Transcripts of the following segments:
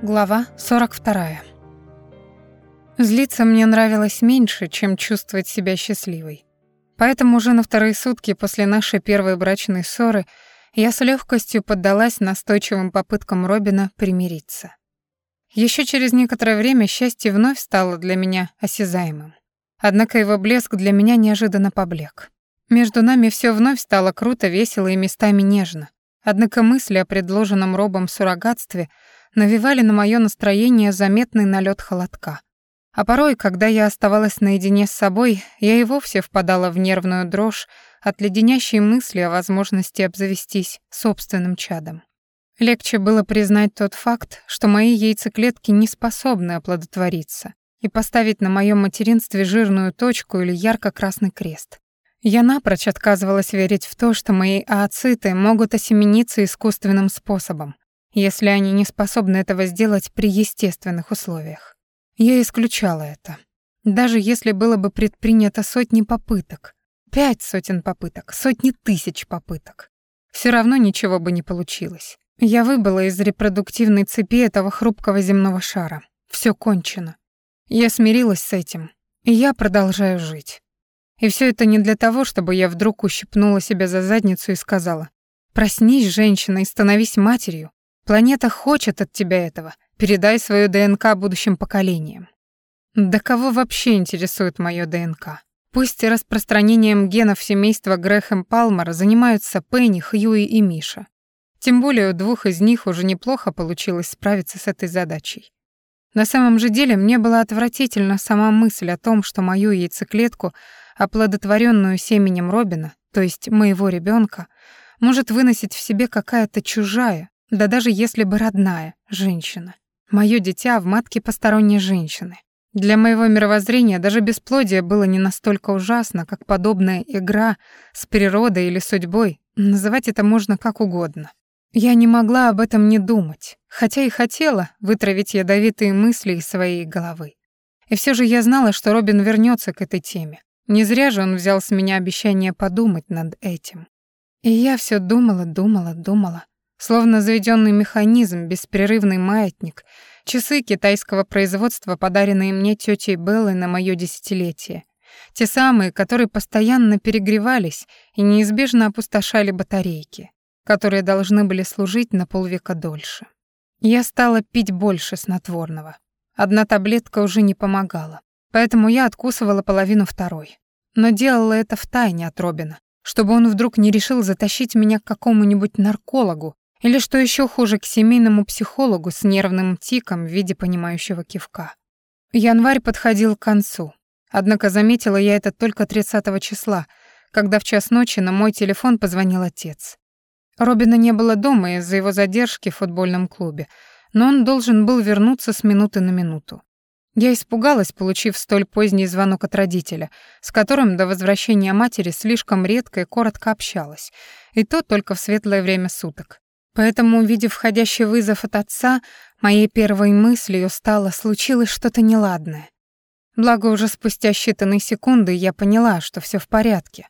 Глава 42. Злиться мне нравилось меньше, чем чувствовать себя счастливой. Поэтому уже на вторые сутки после нашей первой брачной ссоры я с легкостью поддалась настойчивым попыткам Робина примириться. Еще через некоторое время счастье вновь стало для меня осязаемым. Однако его блеск для меня неожиданно поблек. Между нами все вновь стало круто, весело и местами нежно. Однако мысли о предложенном Робом суррогатстве — навевали на мое настроение заметный налет холодка. А порой, когда я оставалась наедине с собой, я и вовсе впадала в нервную дрожь от леденящей мысли о возможности обзавестись собственным чадом. Легче было признать тот факт, что мои яйцеклетки не способны оплодотвориться, и поставить на моем материнстве жирную точку или ярко-красный крест. Я напрочь отказывалась верить в то, что мои ооциты могут осемениться искусственным способом, если они не способны этого сделать при естественных условиях. Я исключала это. Даже если было бы предпринято сотни попыток, пять сотен попыток, сотни тысяч попыток, все равно ничего бы не получилось. Я выбыла из репродуктивной цепи этого хрупкого земного шара. Все кончено. Я смирилась с этим, и я продолжаю жить. И все это не для того, чтобы я вдруг ущипнула себя за задницу и сказала «Проснись, женщина, и становись матерью, Планета хочет от тебя этого. Передай свою ДНК будущим поколениям. Да кого вообще интересует моё ДНК? Пусть распространением генов семейства Грэхэм Палмера занимаются Пенни, Хьюи и Миша. Тем более у двух из них уже неплохо получилось справиться с этой задачей. На самом же деле мне была отвратительна сама мысль о том, что мою яйцеклетку, оплодотворенную семенем Робина, то есть моего ребенка, может выносить в себе какая-то чужая, да даже если бы родная женщина. Моё дитя в матке посторонней женщины. Для моего мировоззрения даже бесплодие было не настолько ужасно, как подобная игра с природой или судьбой, называть это можно как угодно. Я не могла об этом не думать, хотя и хотела вытравить ядовитые мысли из своей головы. И все же я знала, что Робин вернется к этой теме. Не зря же он взял с меня обещание подумать над этим. И я все думала, думала, думала. Словно заведенный механизм, беспрерывный маятник, часы китайского производства, подаренные мне тетей Беллой на моё десятилетие. Те самые, которые постоянно перегревались и неизбежно опустошали батарейки, которые должны были служить на полвека дольше. Я стала пить больше снотворного. Одна таблетка уже не помогала, поэтому я откусывала половину второй. Но делала это втайне от Робина, чтобы он вдруг не решил затащить меня к какому-нибудь наркологу или, что еще хуже, к семейному психологу с нервным тиком в виде понимающего кивка. Январь подходил к концу. Однако заметила я это только 30 числа, когда в час ночи на мой телефон позвонил отец. Робина не было дома из-за его задержки в футбольном клубе, но он должен был вернуться с минуты на минуту. Я испугалась, получив столь поздний звонок от родителя, с которым до возвращения матери слишком редко и коротко общалась, и то только в светлое время суток. Поэтому, увидев входящий вызов от отца, моей первой мыслью стало «случилось что-то неладное». Благо, уже спустя считанные секунды я поняла, что все в порядке,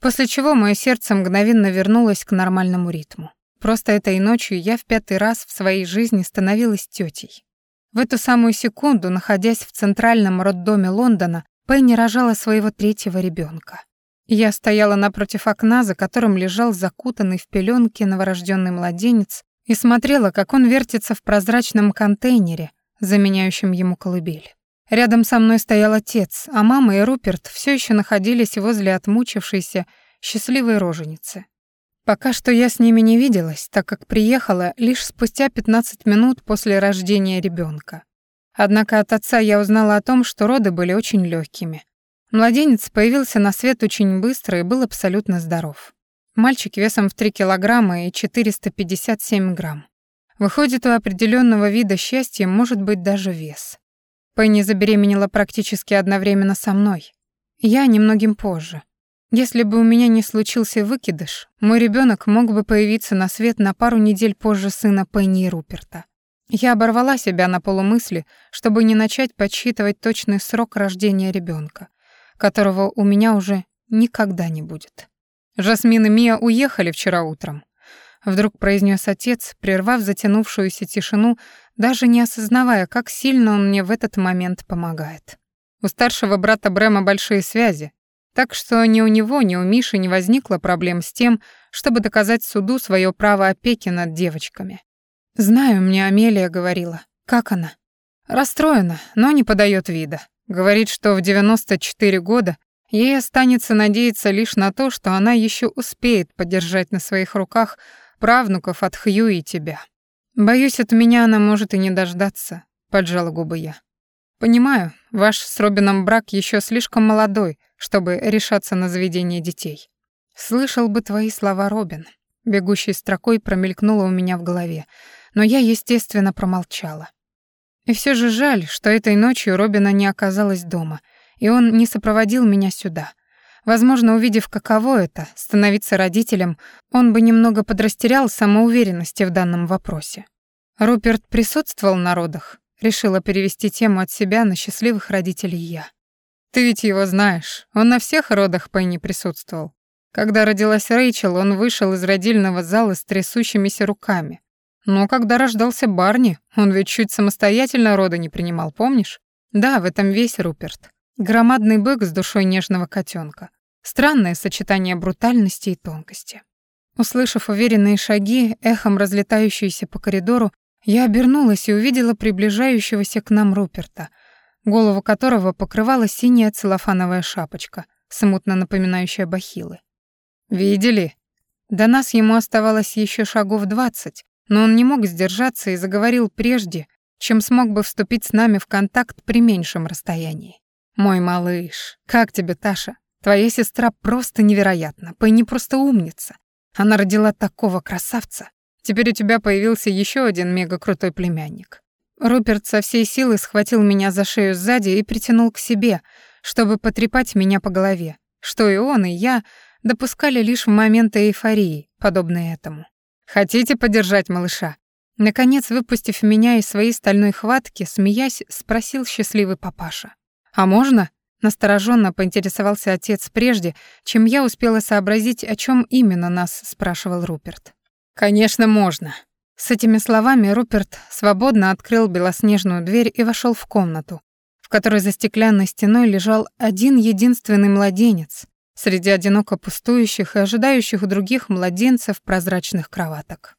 после чего мое сердце мгновенно вернулось к нормальному ритму. Просто этой ночью я в пятый раз в своей жизни становилась тетей. В эту самую секунду, находясь в центральном роддоме Лондона, Пенни рожала своего третьего ребенка. Я стояла напротив окна, за которым лежал закутанный в пеленки новорожденный младенец, и смотрела, как он вертится в прозрачном контейнере, заменяющем ему колыбель. Рядом со мной стоял отец, а мама и Руперт все еще находились возле отмучившейся счастливой роженицы. Пока что я с ними не виделась, так как приехала лишь спустя 15 минут после рождения ребенка. Однако от отца я узнала о том, что роды были очень легкими, Младенец появился на свет очень быстро и был абсолютно здоров. Мальчик весом в 3 килограмма и 457 грамм. Выходит, у определенного вида счастья может быть даже вес. Пенни забеременела практически одновременно со мной. Я немногим позже. Если бы у меня не случился выкидыш, мой ребенок мог бы появиться на свет на пару недель позже сына Пенни и Руперта. Я оборвала себя на полумысли, чтобы не начать подсчитывать точный срок рождения ребенка которого у меня уже никогда не будет. Жасмин и Мия уехали вчера утром. вдруг произнес отец, прервав затянувшуюся тишину, даже не осознавая, как сильно он мне в этот момент помогает. У старшего брата Брема большие связи, так что ни у него, ни у Миши не возникло проблем с тем, чтобы доказать суду свое право опеки над девочками. «Знаю, мне Амелия говорила. Как она?» «Расстроена, но не подает вида. Говорит, что в 94 года ей останется надеяться лишь на то, что она еще успеет подержать на своих руках правнуков от Хью и тебя. Боюсь, от меня она может и не дождаться», — поджала губы я. «Понимаю, ваш с Робином брак еще слишком молодой, чтобы решаться на заведение детей. Слышал бы твои слова, Робин. Бегущей строкой промелькнуло у меня в голове, но я, естественно, промолчала. И все же жаль, что этой ночью Робина не оказалась дома, и он не сопроводил меня сюда. Возможно, увидев, каково это — становиться родителем, он бы немного подрастерял самоуверенности в данном вопросе. Руперт присутствовал на родах, решила перевести тему от себя на счастливых родителей я. Ты ведь его знаешь, он на всех родах Пенни присутствовал. Когда родилась Рэйчел, он вышел из родильного зала с трясущимися руками. Но когда рождался Барни, он ведь чуть самостоятельно рода не принимал, помнишь? Да, в этом весь Руперт. Громадный бык с душой нежного котенка. Странное сочетание брутальности и тонкости. Услышав уверенные шаги, эхом разлетающиеся по коридору, я обернулась и увидела приближающегося к нам Руперта, голову которого покрывала синяя целлофановая шапочка, смутно напоминающая бахилы. «Видели?» До нас ему оставалось еще шагов двадцать, но он не мог сдержаться и заговорил прежде, чем смог бы вступить с нами в контакт при меньшем расстоянии. «Мой малыш, как тебе, Таша? Твоя сестра просто невероятна, Пенни просто умница. Она родила такого красавца. Теперь у тебя появился еще один мега-крутой племянник». Руперт со всей силы схватил меня за шею сзади и притянул к себе, чтобы потрепать меня по голове, что и он, и я допускали лишь в моменты эйфории, подобные этому. «Хотите подержать малыша?» Наконец, выпустив меня из своей стальной хватки, смеясь, спросил счастливый папаша. «А можно?» Настороженно поинтересовался отец прежде, чем я успела сообразить, о чем именно нас спрашивал Руперт. «Конечно, можно». С этими словами Руперт свободно открыл белоснежную дверь и вошел в комнату, в которой за стеклянной стеной лежал один единственный младенец, среди одиноко пустующих и ожидающих других младенцев прозрачных кроваток.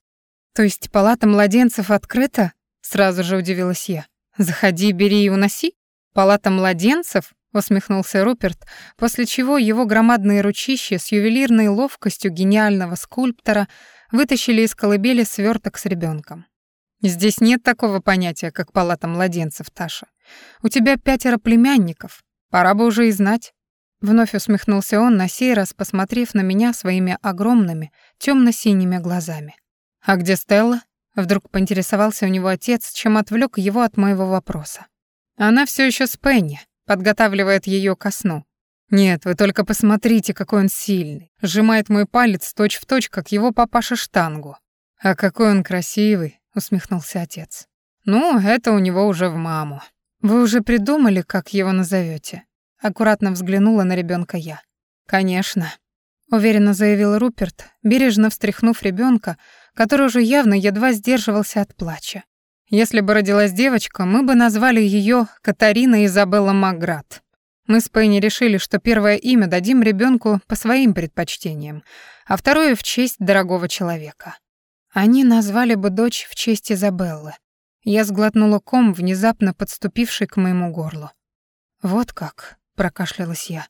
«То есть палата младенцев открыта?» — сразу же удивилась я. «Заходи, бери и уноси? Палата младенцев?» — усмехнулся Руперт, после чего его громадные ручища с ювелирной ловкостью гениального скульптора вытащили из колыбели сверток с ребенком. «Здесь нет такого понятия, как палата младенцев, Таша. У тебя пятеро племянников, пора бы уже и знать». Вновь усмехнулся он, на сей раз посмотрев на меня своими огромными, темно-синими глазами. «А где Стелла?» Вдруг поинтересовался у него отец, чем отвлек его от моего вопроса. «Она все еще с Пенни, подготавливает ее ко сну. Нет, вы только посмотрите, какой он сильный. Сжимает мой палец точь-в-точь, точь, как его папаша штангу. А какой он красивый, усмехнулся отец. Ну, это у него уже в маму. Вы уже придумали, как его назовете? Аккуратно взглянула на ребенка я. «Конечно», — уверенно заявил Руперт, бережно встряхнув ребенка, который уже явно едва сдерживался от плача. «Если бы родилась девочка, мы бы назвали ее Катарина Изабелла Маград. Мы с Пенни решили, что первое имя дадим ребенку по своим предпочтениям, а второе — в честь дорогого человека. Они назвали бы дочь в честь Изабеллы. Я сглотнула ком, внезапно подступивший к моему горлу. Вот как прокашлялась я.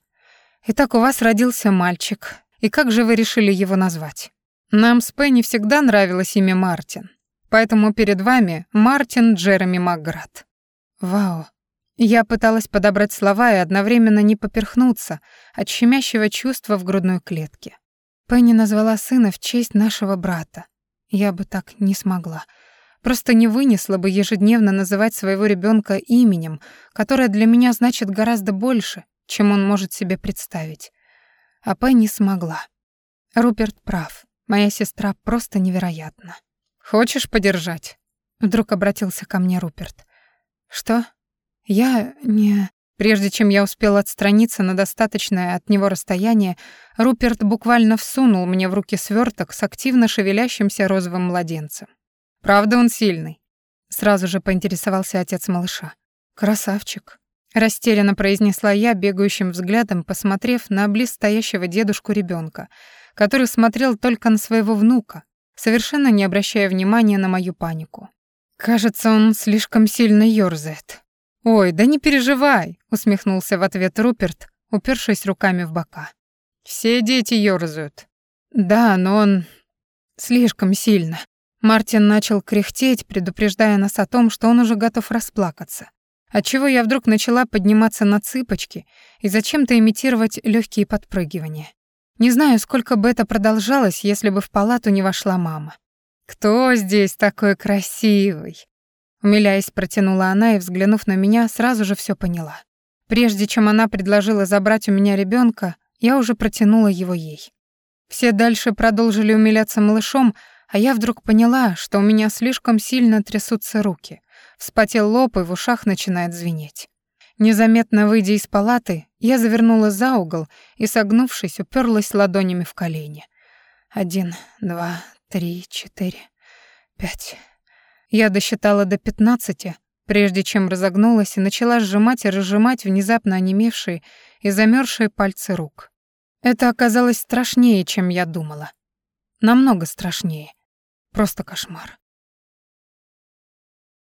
Итак, у вас родился мальчик. И как же вы решили его назвать? Нам с Пенни всегда нравилось имя Мартин. Поэтому перед вами Мартин Джереми Макград. Вау. Я пыталась подобрать слова и одновременно не поперхнуться от щемящего чувства в грудной клетке. Пенни назвала сына в честь нашего брата. Я бы так не смогла. Просто не вынесла бы ежедневно называть своего ребенка именем, которое для меня значит гораздо больше, чем он может себе представить. А Пэ не смогла. Руперт прав. Моя сестра просто невероятна. «Хочешь подержать?» Вдруг обратился ко мне Руперт. «Что?» «Я не...» Прежде чем я успел отстраниться на достаточное от него расстояние, Руперт буквально всунул мне в руки сверток с активно шевелящимся розовым младенцем. «Правда он сильный?» Сразу же поинтересовался отец малыша. «Красавчик», — растерянно произнесла я, бегающим взглядом, посмотрев на близстоящего дедушку ребенка, который смотрел только на своего внука, совершенно не обращая внимания на мою панику. «Кажется, он слишком сильно ёрзает», «Ой, да не переживай», — усмехнулся в ответ Руперт, упершись руками в бока. «Все дети ёрзают». «Да, но он слишком сильно». Мартин начал кряхтеть, предупреждая нас о том, что он уже готов расплакаться. Отчего я вдруг начала подниматься на цыпочки и зачем-то имитировать легкие подпрыгивания. Не знаю, сколько бы это продолжалось, если бы в палату не вошла мама. «Кто здесь такой красивый?» Умиляясь, протянула она и, взглянув на меня, сразу же все поняла. Прежде чем она предложила забрать у меня ребенка, я уже протянула его ей. Все дальше продолжили умиляться малышом, а я вдруг поняла, что у меня слишком сильно трясутся руки. Вспотел лоб и в ушах начинает звенеть. Незаметно выйдя из палаты, я завернула за угол и, согнувшись, уперлась ладонями в колени. Один, два, три, четыре, пять. Я досчитала до пятнадцати, прежде чем разогнулась и начала сжимать и разжимать внезапно онемевшие и замерзшие пальцы рук. Это оказалось страшнее, чем я думала. Намного страшнее. Просто кошмар.